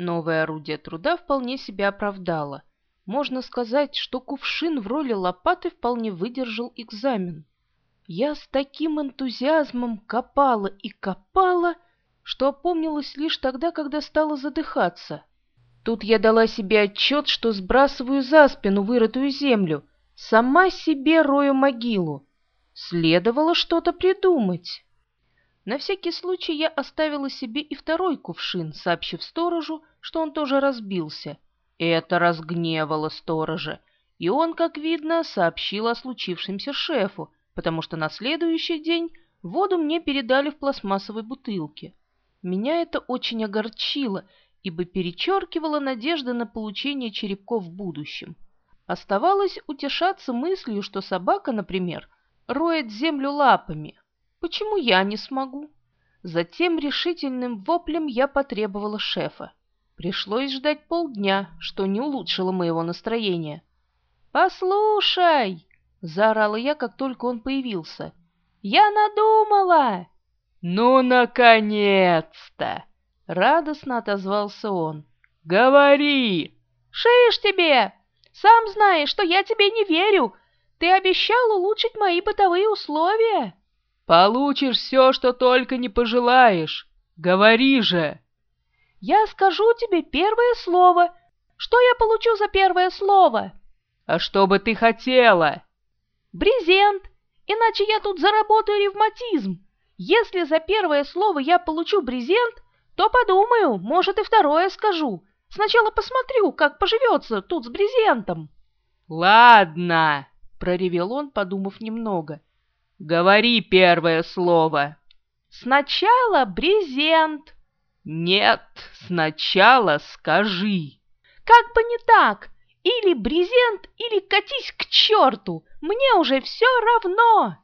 Новое орудие труда вполне себя оправдало. Можно сказать, что кувшин в роли лопаты вполне выдержал экзамен. Я с таким энтузиазмом копала и копала, что опомнилась лишь тогда, когда стала задыхаться. Тут я дала себе отчет, что сбрасываю за спину вырытую землю, сама себе рою могилу. Следовало что-то придумать. На всякий случай я оставила себе и второй кувшин, сообщив сторожу, что он тоже разбился. Это разгневало сторожа, и он, как видно, сообщил о случившемся шефу, потому что на следующий день воду мне передали в пластмассовой бутылке. Меня это очень огорчило, ибо перечеркивало надежды на получение черепков в будущем. Оставалось утешаться мыслью, что собака, например, роет землю лапами. Почему я не смогу? Затем решительным воплем я потребовала шефа. Пришлось ждать полдня, что не улучшило моего настроения. «Послушай!» — заорала я, как только он появился. «Я надумала!» «Ну, наконец-то!» — радостно отозвался он. «Говори!» «Шиш тебе! Сам знаешь, что я тебе не верю. Ты обещал улучшить мои бытовые условия». «Получишь все, что только не пожелаешь. Говори же!» «Я скажу тебе первое слово. Что я получу за первое слово?» «А что бы ты хотела?» «Брезент, иначе я тут заработаю ревматизм. Если за первое слово я получу брезент, то подумаю, может и второе скажу. Сначала посмотрю, как поживется тут с брезентом. Ладно, проревел он, подумав немного. Говори первое слово. Сначала брезент. Нет, сначала скажи. Как бы не так. Или брезент, или катись к черту. Мне уже все равно.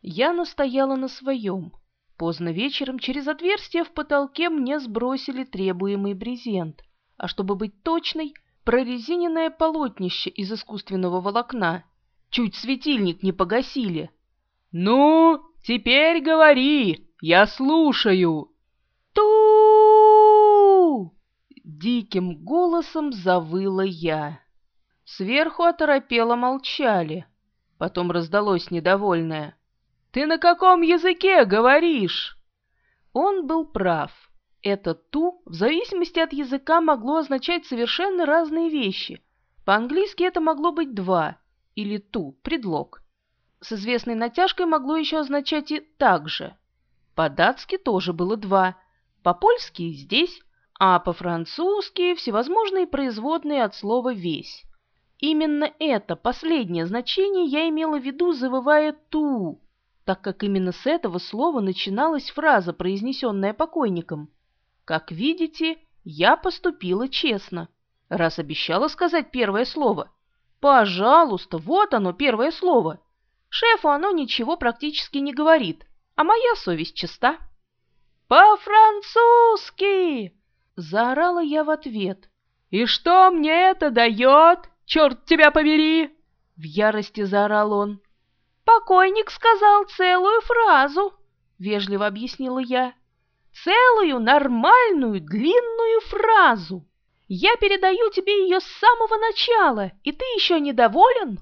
Я настояла на своем. Поздно вечером через отверстие в потолке мне сбросили требуемый брезент, а чтобы быть точной, прорезиненное полотнище из искусственного волокна. Чуть светильник не погасили. «Ну, теперь говори, я слушаю!» ту Диким голосом завыла я. Сверху оторопело молчали. Потом раздалось недовольное. Ты на каком языке говоришь?» Он был прав. Это «ту» в зависимости от языка могло означать совершенно разные вещи. По-английски это могло быть «два» или «ту» — предлог. С известной натяжкой могло еще означать и «так же». По-датски тоже было «два», по-польски — «здесь», а по-французски — всевозможные производные от слова «весь». Именно это последнее значение я имела в виду, завывая «ту», так как именно с этого слова начиналась фраза, произнесенная покойником. Как видите, я поступила честно, раз обещала сказать первое слово. Пожалуйста, вот оно, первое слово. Шефу оно ничего практически не говорит, а моя совесть чиста. «По-французски!» — заорала я в ответ. «И что мне это дает? Черт тебя побери!» В ярости заорал он. «Покойник сказал целую фразу», — вежливо объяснила я. «Целую, нормальную, длинную фразу. Я передаю тебе ее с самого начала, и ты еще недоволен?»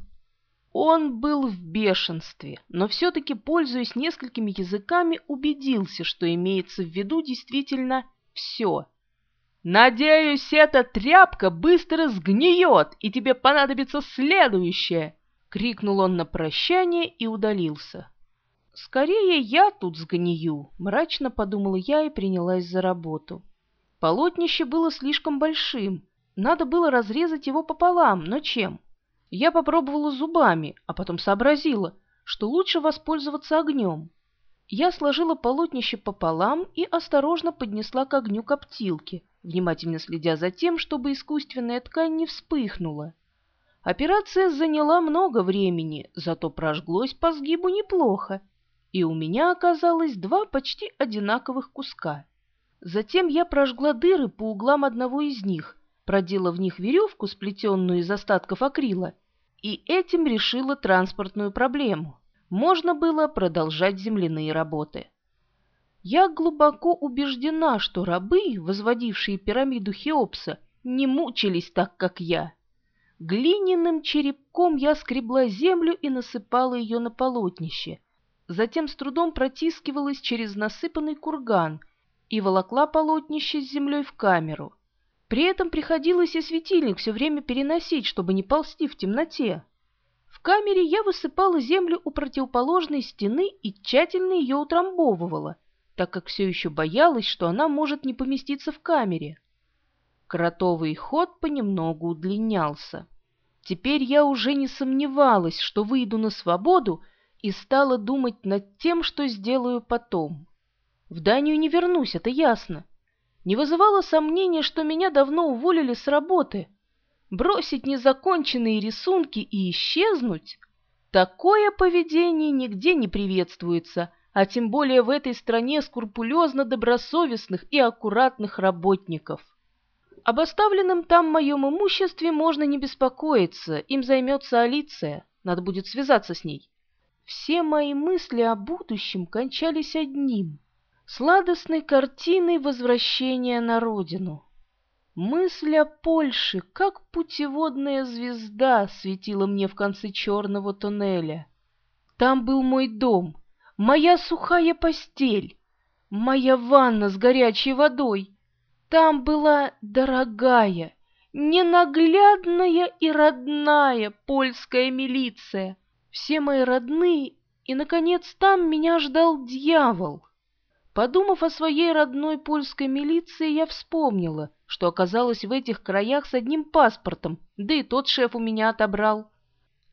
Он был в бешенстве, но все-таки, пользуясь несколькими языками, убедился, что имеется в виду действительно все. «Надеюсь, эта тряпка быстро сгниет, и тебе понадобится следующее!» крикнул он на прощание и удалился. «Скорее я тут сгнию», — мрачно подумала я и принялась за работу. Полотнище было слишком большим, надо было разрезать его пополам, но чем? Я попробовала зубами, а потом сообразила, что лучше воспользоваться огнем. Я сложила полотнище пополам и осторожно поднесла к огню коптилки, внимательно следя за тем, чтобы искусственная ткань не вспыхнула. Операция заняла много времени, зато прожглось по сгибу неплохо, и у меня оказалось два почти одинаковых куска. Затем я прожгла дыры по углам одного из них, продела в них веревку, сплетенную из остатков акрила, и этим решила транспортную проблему. Можно было продолжать земляные работы. Я глубоко убеждена, что рабы, возводившие пирамиду Хеопса, не мучились так, как я. Глиняным черепком я скребла землю и насыпала ее на полотнище. Затем с трудом протискивалась через насыпанный курган и волокла полотнище с землей в камеру. При этом приходилось и светильник все время переносить, чтобы не ползти в темноте. В камере я высыпала землю у противоположной стены и тщательно ее утрамбовывала, так как все еще боялась, что она может не поместиться в камере. Кротовый ход понемногу удлинялся. Теперь я уже не сомневалась, что выйду на свободу и стала думать над тем, что сделаю потом. В Данию не вернусь, это ясно. Не вызывало сомнения, что меня давно уволили с работы. Бросить незаконченные рисунки и исчезнуть? Такое поведение нигде не приветствуется, а тем более в этой стране скрупулезно добросовестных и аккуратных работников. Об оставленном там моем имуществе можно не беспокоиться, им займется Алиция, надо будет связаться с ней. Все мои мысли о будущем кончались одним — сладостной картиной возвращения на родину. Мысль о Польше, как путеводная звезда, светила мне в конце черного туннеля. Там был мой дом, моя сухая постель, моя ванна с горячей водой — там была дорогая, ненаглядная и родная польская милиция, все мои родные, и, наконец, там меня ждал дьявол. Подумав о своей родной польской милиции, я вспомнила, что оказалась в этих краях с одним паспортом, да и тот шеф у меня отобрал.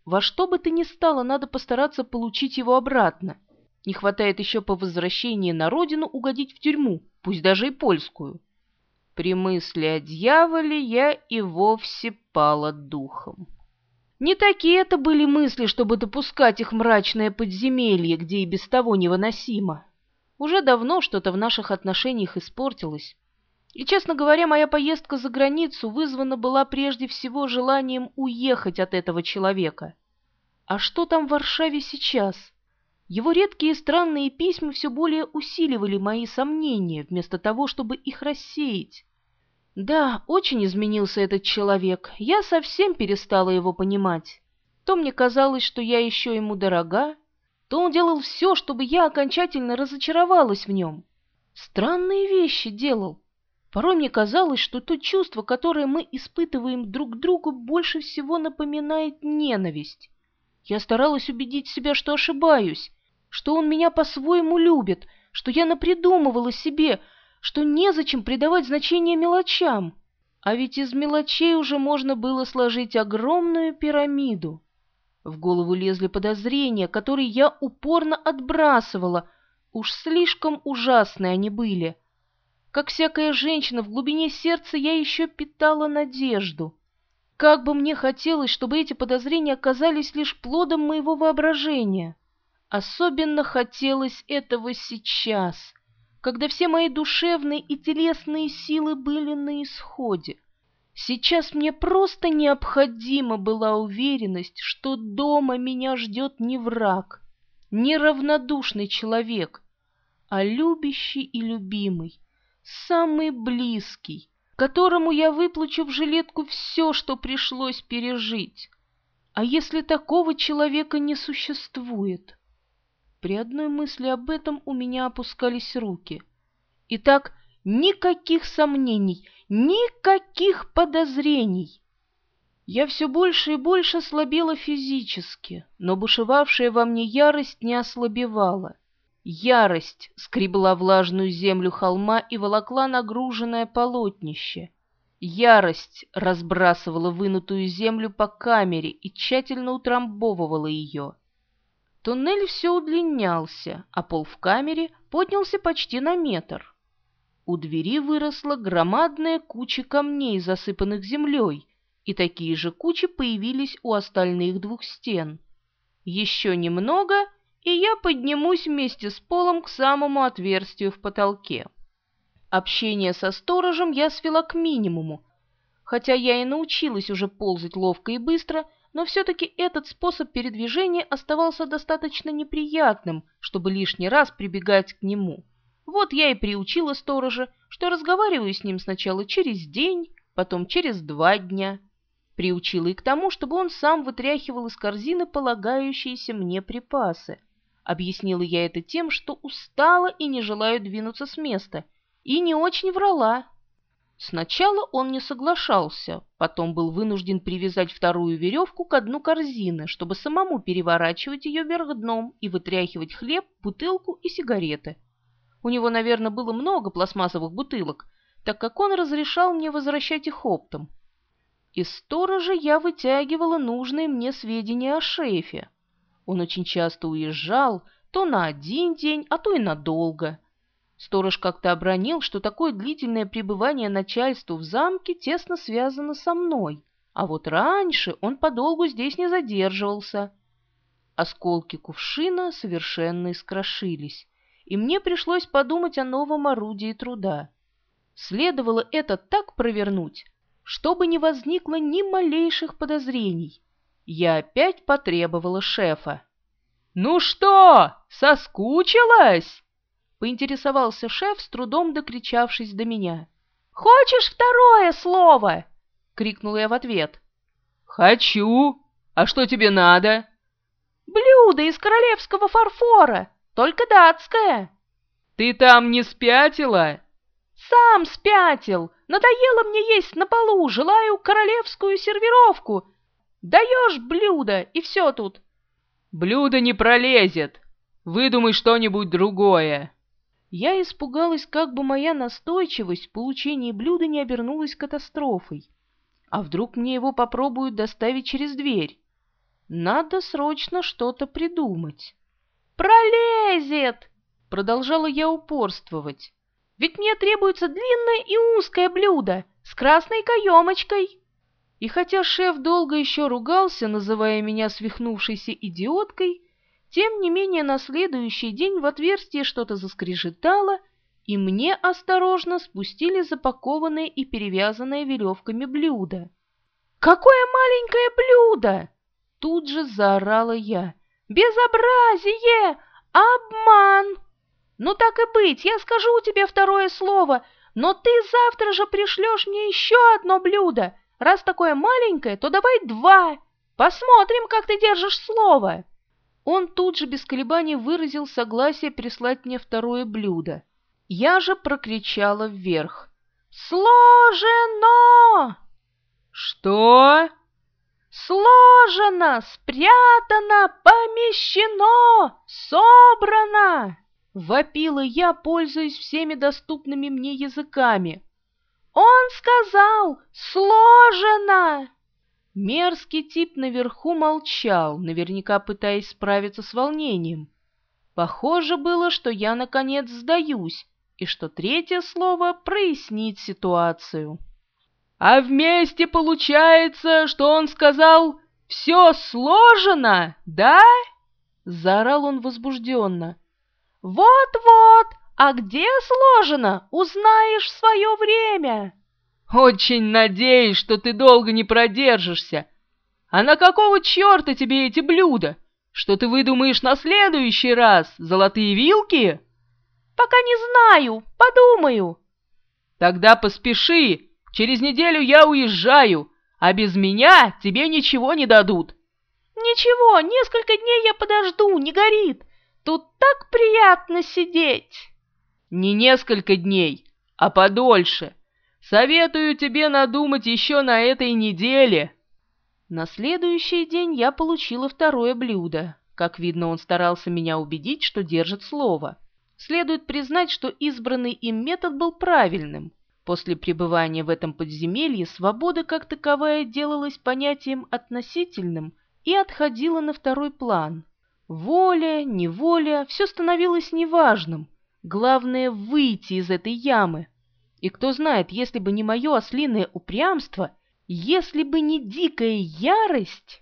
Во что бы то ни стало, надо постараться получить его обратно. Не хватает еще по возвращении на родину угодить в тюрьму, пусть даже и польскую. При мысли о дьяволе я и вовсе пала духом. Не такие это были мысли, чтобы допускать их мрачное подземелье, где и без того невыносимо. Уже давно что-то в наших отношениях испортилось. И, честно говоря, моя поездка за границу вызвана была прежде всего желанием уехать от этого человека. А что там в Варшаве сейчас? Его редкие странные письма все более усиливали мои сомнения, вместо того, чтобы их рассеять. Да, очень изменился этот человек, я совсем перестала его понимать. То мне казалось, что я еще ему дорога, то он делал все, чтобы я окончательно разочаровалась в нем. Странные вещи делал. Порой мне казалось, что то чувство, которое мы испытываем друг к другу, больше всего напоминает ненависть. Я старалась убедить себя, что ошибаюсь, что он меня по-своему любит, что я напридумывала себе, что незачем придавать значение мелочам. А ведь из мелочей уже можно было сложить огромную пирамиду. В голову лезли подозрения, которые я упорно отбрасывала. Уж слишком ужасные они были. Как всякая женщина, в глубине сердца я еще питала надежду. Как бы мне хотелось, чтобы эти подозрения оказались лишь плодом моего воображения. Особенно хотелось этого сейчас, когда все мои душевные и телесные силы были на исходе. Сейчас мне просто необходима была уверенность, что дома меня ждет не враг, не равнодушный человек, а любящий и любимый, самый близкий, которому я выплачу в жилетку все, что пришлось пережить. А если такого человека не существует? При одной мысли об этом у меня опускались руки. Итак, никаких сомнений, никаких подозрений. Я все больше и больше слабела физически, но бушевавшая во мне ярость не ослабевала. Ярость скребла влажную землю холма и волокла нагруженное полотнище. Ярость разбрасывала вынутую землю по камере и тщательно утрамбовывала ее. Туннель все удлинялся, а пол в камере поднялся почти на метр. У двери выросла громадная куча камней, засыпанных землей, и такие же кучи появились у остальных двух стен. Еще немного, и я поднимусь вместе с полом к самому отверстию в потолке. Общение со сторожем я свела к минимуму, хотя я и научилась уже ползать ловко и быстро — но все-таки этот способ передвижения оставался достаточно неприятным, чтобы лишний раз прибегать к нему. Вот я и приучила сторожа, что разговариваю с ним сначала через день, потом через два дня. Приучила и к тому, чтобы он сам вытряхивал из корзины полагающиеся мне припасы. Объяснила я это тем, что устала и не желаю двинуться с места, и не очень врала. Сначала он не соглашался, потом был вынужден привязать вторую веревку к дну корзины, чтобы самому переворачивать ее вверх дном и вытряхивать хлеб, бутылку и сигареты. У него, наверное, было много пластмассовых бутылок, так как он разрешал мне возвращать их оптом. Из сторожа я вытягивала нужные мне сведения о шефе. Он очень часто уезжал, то на один день, а то и надолго. Сторож как-то обронил, что такое длительное пребывание начальству в замке тесно связано со мной, а вот раньше он подолгу здесь не задерживался. Осколки кувшина совершенно искрошились, и мне пришлось подумать о новом орудии труда. Следовало это так провернуть, чтобы не возникло ни малейших подозрений. Я опять потребовала шефа. «Ну что, соскучилась?» Поинтересовался шеф, с трудом докричавшись до меня. «Хочешь второе слово?» — крикнула я в ответ. «Хочу. А что тебе надо?» «Блюдо из королевского фарфора, только датское». «Ты там не спятила?» «Сам спятил. Надоело мне есть на полу, желаю королевскую сервировку. Даешь блюдо, и все тут». «Блюдо не пролезет. Выдумай что-нибудь другое». Я испугалась, как бы моя настойчивость в получении блюда не обернулась катастрофой. А вдруг мне его попробуют доставить через дверь? Надо срочно что-то придумать. «Пролезет!» — продолжала я упорствовать. «Ведь мне требуется длинное и узкое блюдо с красной каемочкой!» И хотя шеф долго еще ругался, называя меня свихнувшейся идиоткой, тем не менее, на следующий день в отверстие что-то заскрежетало, и мне осторожно спустили запакованное и перевязанное веревками блюдо. «Какое маленькое блюдо!» Тут же заорала я. «Безобразие! Обман!» «Ну так и быть, я скажу тебе второе слово, но ты завтра же пришлешь мне еще одно блюдо. Раз такое маленькое, то давай два. Посмотрим, как ты держишь слово». Он тут же без колебаний выразил согласие прислать мне второе блюдо. Я же прокричала вверх. «Сложено!» «Что?» «Сложено, спрятано, помещено, собрано!» Вопила я, пользуясь всеми доступными мне языками. «Он сказал, сложено!» Мерзкий тип наверху молчал, наверняка пытаясь справиться с волнением. Похоже было, что я, наконец, сдаюсь, и что третье слово прояснит ситуацию. «А вместе получается, что он сказал «все сложено», да?» — заорал он возбужденно. «Вот-вот, а где сложено, узнаешь в свое время!» Очень надеюсь, что ты долго не продержишься. А на какого черта тебе эти блюда? Что ты выдумаешь на следующий раз? Золотые вилки? Пока не знаю, подумаю. Тогда поспеши, через неделю я уезжаю, а без меня тебе ничего не дадут. Ничего, несколько дней я подожду, не горит. Тут так приятно сидеть. Не несколько дней, а подольше. Советую тебе надумать еще на этой неделе. На следующий день я получила второе блюдо. Как видно, он старался меня убедить, что держит слово. Следует признать, что избранный им метод был правильным. После пребывания в этом подземелье свобода как таковая делалась понятием относительным и отходила на второй план. Воля, неволя, все становилось неважным. Главное — выйти из этой ямы, и кто знает, если бы не мое ослиное упрямство, если бы не дикая ярость...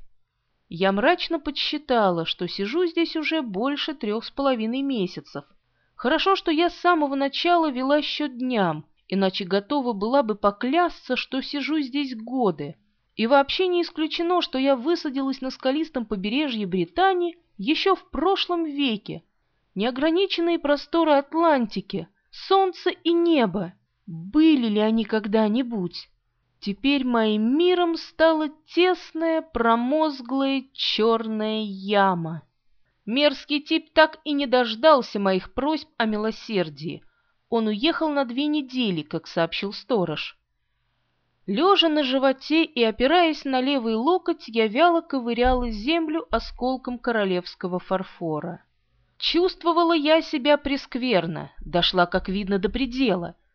Я мрачно подсчитала, что сижу здесь уже больше трех с половиной месяцев. Хорошо, что я с самого начала вела счет дням, иначе готова была бы поклясться, что сижу здесь годы. И вообще не исключено, что я высадилась на скалистом побережье Британии еще в прошлом веке. Неограниченные просторы Атлантики, солнце и небо. Были ли они когда-нибудь? Теперь моим миром стала тесная, промозглая черная яма. Мерзкий тип так и не дождался моих просьб о милосердии. Он уехал на две недели, как сообщил сторож. Лежа на животе и опираясь на левый локоть, я вяло ковыряла землю осколком королевского фарфора. Чувствовала я себя прескверно, дошла, как видно, до предела —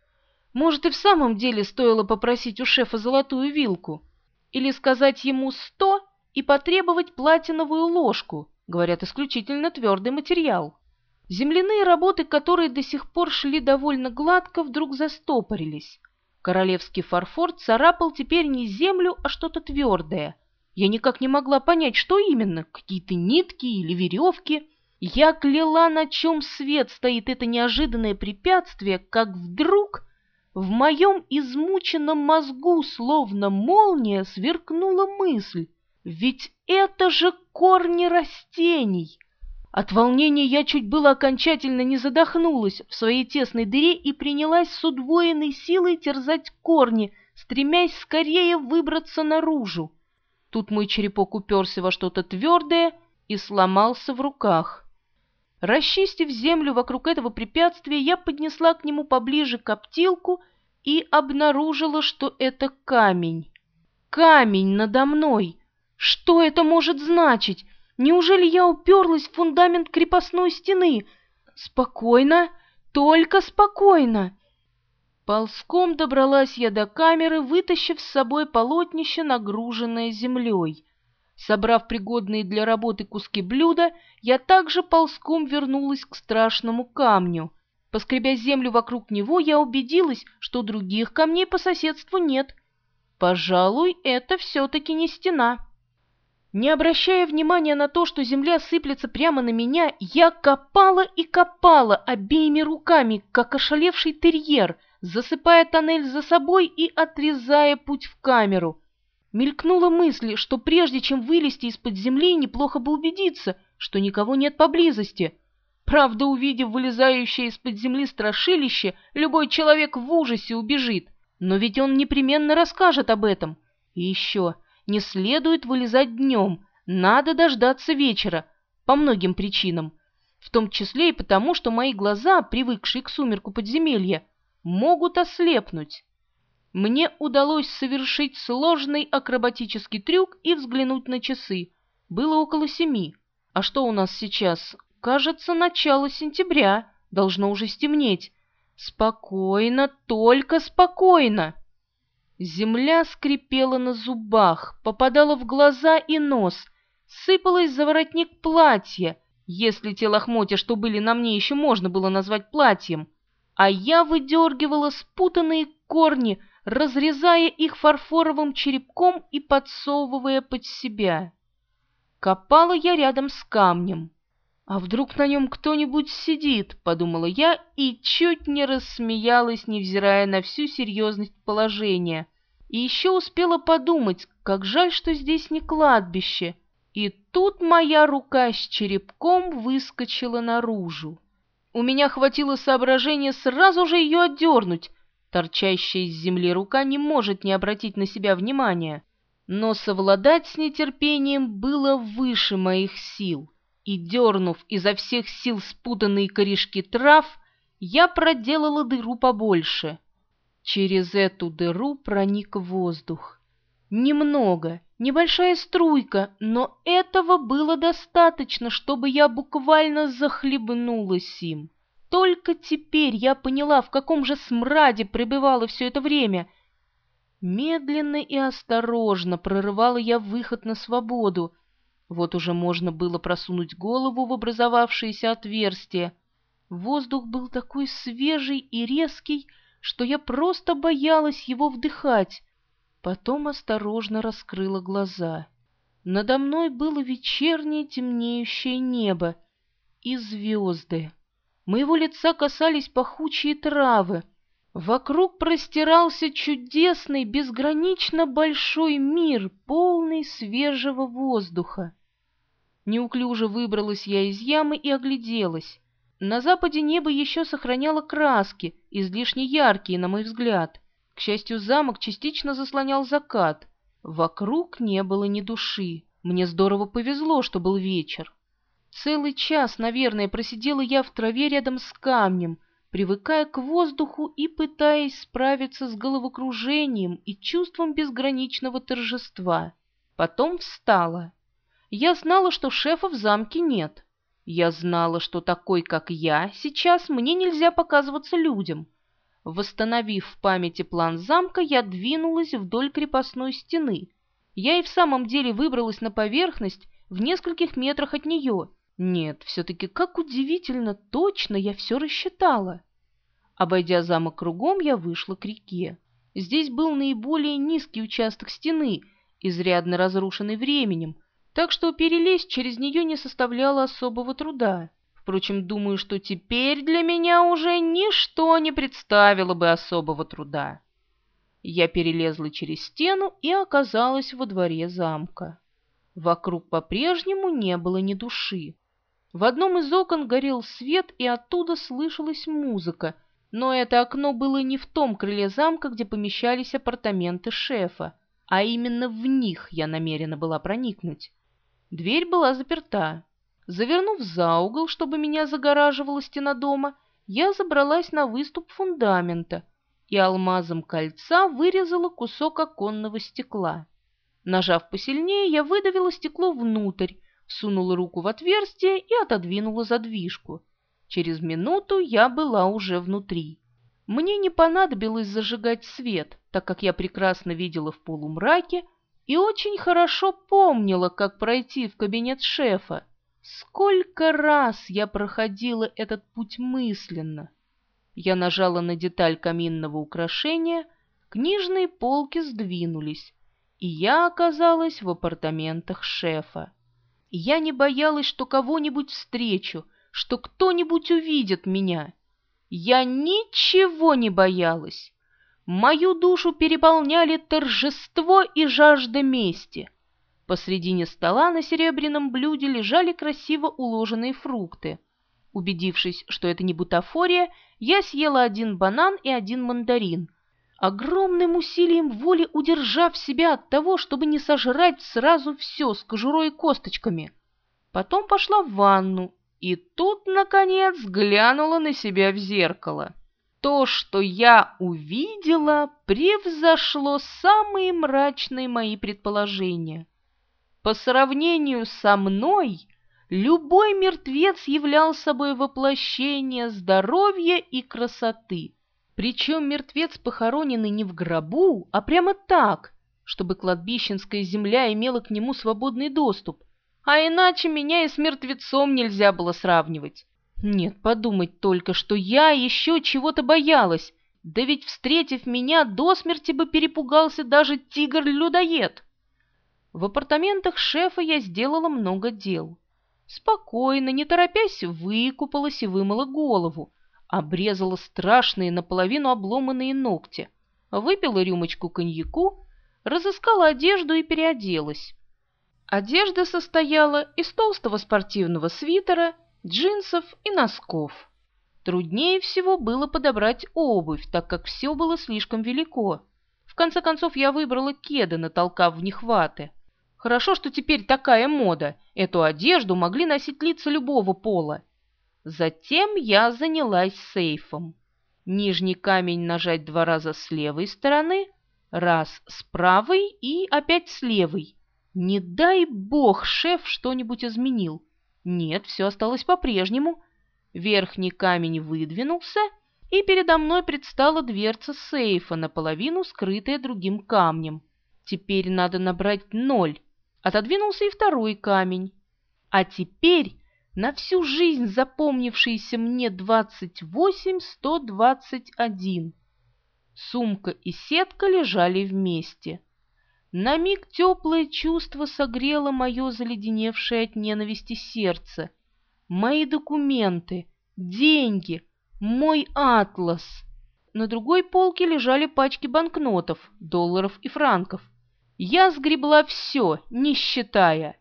может, и в самом деле стоило попросить у шефа золотую вилку? Или сказать ему сто и потребовать платиновую ложку, говорят, исключительно твердый материал. Земляные работы, которые до сих пор шли довольно гладко, вдруг застопорились. Королевский фарфор царапал теперь не землю, а что-то твердое. Я никак не могла понять, что именно, какие-то нитки или веревки. Я кляла, на чем свет стоит это неожиданное препятствие, как вдруг в моем измученном мозгу, словно молния, сверкнула мысль. Ведь это же корни растений! От волнения я чуть было окончательно не задохнулась в своей тесной дыре и принялась с удвоенной силой терзать корни, стремясь скорее выбраться наружу. Тут мой черепок уперся во что-то твердое и сломался в руках. Расчистив землю вокруг этого препятствия, я поднесла к нему поближе коптилку и обнаружила, что это камень. Камень надо мной! Что это может значить? Неужели я уперлась в фундамент крепостной стены? Спокойно, только спокойно. Ползком добралась я до камеры, вытащив с собой полотнище, нагруженное землей. Собрав пригодные для работы куски блюда, я также ползком вернулась к страшному камню. Поскребя землю вокруг него, я убедилась, что других камней по соседству нет. Пожалуй, это все-таки не стена. Не обращая внимания на то, что земля сыплется прямо на меня, я копала и копала обеими руками, как ошалевший терьер, засыпая тоннель за собой и отрезая путь в камеру — Мелькнула мысль, что прежде чем вылезти из-под земли, неплохо бы убедиться, что никого нет поблизости. Правда, увидев вылезающее из-под земли страшилище, любой человек в ужасе убежит. Но ведь он непременно расскажет об этом. И еще, не следует вылезать днем, надо дождаться вечера, по многим причинам. В том числе и потому, что мои глаза, привыкшие к сумерку подземелья, могут ослепнуть. Мне удалось совершить сложный акробатический трюк и взглянуть на часы. Было около семи. А что у нас сейчас? Кажется, начало сентября. Должно уже стемнеть. Спокойно, только спокойно. Земля скрипела на зубах, попадала в глаза и нос, сыпалась за воротник платья, если те лохмотья, что были на мне, еще можно было назвать платьем. А я выдергивала спутанные корни, разрезая их фарфоровым черепком и подсовывая под себя. Копала я рядом с камнем. «А вдруг на нем кто-нибудь сидит?» — подумала я и чуть не рассмеялась, невзирая на всю серьезность положения. И еще успела подумать, как жаль, что здесь не кладбище. И тут моя рука с черепком выскочила наружу. У меня хватило соображения сразу же ее отдернуть, Торчащая из земли рука не может не обратить на себя внимания, но совладать с нетерпением было выше моих сил, и, дернув изо всех сил спутанные корешки трав, я проделала дыру побольше. Через эту дыру проник воздух. Немного, небольшая струйка, но этого было достаточно, чтобы я буквально захлебнулась им. Только теперь я поняла, в каком же смраде пребывала все это время. Медленно и осторожно прорывала я выход на свободу. Вот уже можно было просунуть голову в образовавшееся отверстие. Воздух был такой свежий и резкий, что я просто боялась его вдыхать. Потом осторожно раскрыла глаза. Надо мной было вечернее темнеющее небо и звезды. Моего лица касались пахучие травы. Вокруг простирался чудесный, безгранично большой мир, полный свежего воздуха. Неуклюже выбралась я из ямы и огляделась. На западе небо еще сохраняло краски, излишне яркие, на мой взгляд. К счастью, замок частично заслонял закат. Вокруг не было ни души. Мне здорово повезло, что был вечер. Целый час, наверное, просидела я в траве рядом с камнем, привыкая к воздуху и пытаясь справиться с головокружением и чувством безграничного торжества. Потом встала. Я знала, что шефа в замке нет. Я знала, что такой, как я, сейчас мне нельзя показываться людям. Восстановив в памяти план замка, я двинулась вдоль крепостной стены. Я и в самом деле выбралась на поверхность в нескольких метрах от нее. Нет, все-таки как удивительно точно я все рассчитала. Обойдя замок кругом, я вышла к реке. Здесь был наиболее низкий участок стены, изрядно разрушенный временем, так что перелезть через нее не составляло особого труда. Впрочем, думаю, что теперь для меня уже ничто не представило бы особого труда. Я перелезла через стену и оказалась во дворе замка. Вокруг по-прежнему не было ни души. В одном из окон горел свет, и оттуда слышалась музыка, но это окно было не в том крыле замка, где помещались апартаменты шефа, а именно в них я намерена была проникнуть. Дверь была заперта. Завернув за угол, чтобы меня загораживала стена дома, я забралась на выступ фундамента и алмазом кольца вырезала кусок оконного стекла. Нажав посильнее, я выдавила стекло внутрь, сунула руку в отверстие и отодвинула задвижку. Через минуту я была уже внутри. Мне не понадобилось зажигать свет, так как я прекрасно видела в полумраке, и очень хорошо помнила, как пройти в кабинет шефа. Сколько раз я проходила этот путь мысленно. Я нажала на деталь каминного украшения, книжные полки сдвинулись, и я оказалась в апартаментах шефа. Я не боялась, что кого-нибудь встречу, что кто-нибудь увидит меня. Я ничего не боялась. Мою душу переполняли торжество и жажда мести. Посредине стола на серебряном блюде лежали красиво уложенные фрукты. Убедившись, что это не бутафория, я съела один банан и один мандарин, огромным усилием воли удержав себя от того, чтобы не сожрать сразу все с кожурой и косточками. Потом пошла в ванну, и тут, наконец, глянула на себя в зеркало. То, что я увидела, превзошло самые мрачные мои предположения. По сравнению со мной, любой мертвец являл собой воплощение здоровья и красоты. Причем мертвец похороненный не в гробу, а прямо так, чтобы кладбищенская земля имела к нему свободный доступ, а иначе меня и с мертвецом нельзя было сравнивать. Нет, подумать только, что я еще чего-то боялась. Да ведь, встретив меня, до смерти бы перепугался даже тигр-людоед. В апартаментах шефа я сделала много дел. Спокойно, не торопясь, выкупалась и вымыла голову, обрезала страшные наполовину обломанные ногти, выпила рюмочку коньяку, разыскала одежду и переоделась. Одежда состояла из толстого спортивного свитера джинсов и носков. Труднее всего было подобрать обувь, так как все было слишком велико. В конце концов я выбрала кеды, натолкав в них ваты. Хорошо, что теперь такая мода. Эту одежду могли носить лица любого пола. Затем я занялась сейфом. Нижний камень нажать два раза с левой стороны, раз с правой и опять с левой. Не дай бог шеф что-нибудь изменил. Нет, все осталось по-прежнему. Верхний камень выдвинулся, и передо мной предстала дверца сейфа, наполовину скрытая другим камнем. Теперь надо набрать ноль. Отодвинулся и второй камень. А теперь на всю жизнь запомнившийся мне двадцать восемь сто двадцать один. Сумка и сетка лежали вместе. На миг теплое чувство согрело мое заледеневшее от ненависти сердце. Мои документы, деньги, мой атлас. На другой полке лежали пачки банкнотов, долларов и франков. Я сгребла все, не считая.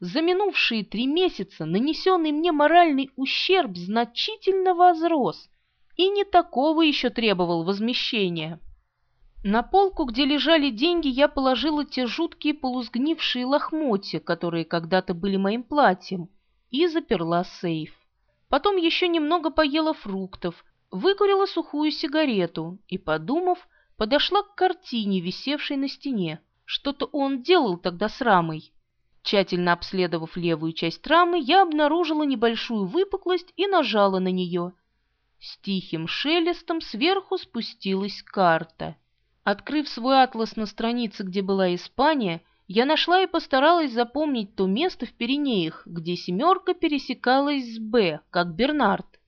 За минувшие три месяца нанесенный мне моральный ущерб значительно возрос и не такого еще требовал возмещения. На полку, где лежали деньги, я положила те жуткие полусгнившие лохмотья, которые когда-то были моим платьем, и заперла сейф. Потом еще немного поела фруктов, выкурила сухую сигарету и, подумав, подошла к картине, висевшей на стене. Что-то он делал тогда с рамой. Тщательно обследовав левую часть рамы, я обнаружила небольшую выпуклость и нажала на нее. С тихим шелестом сверху спустилась карта. Открыв свой атлас на странице, где была Испания, я нашла и постаралась запомнить то место в Пиренеях, где семерка пересекалась с «Б», как Бернард.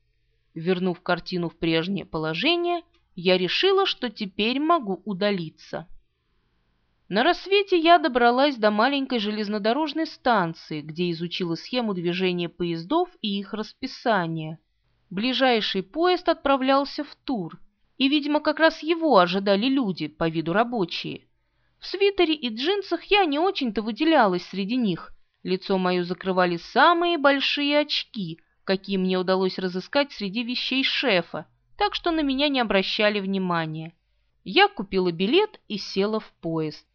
Вернув картину в прежнее положение, я решила, что теперь могу удалиться. На рассвете я добралась до маленькой железнодорожной станции, где изучила схему движения поездов и их расписание. Ближайший поезд отправлялся в Тур, и, видимо, как раз его ожидали люди, по виду рабочие. В свитере и джинсах я не очень-то выделялась среди них. Лицо мое закрывали самые большие очки, какие мне удалось разыскать среди вещей шефа, так что на меня не обращали внимания. Я купила билет и села в поезд.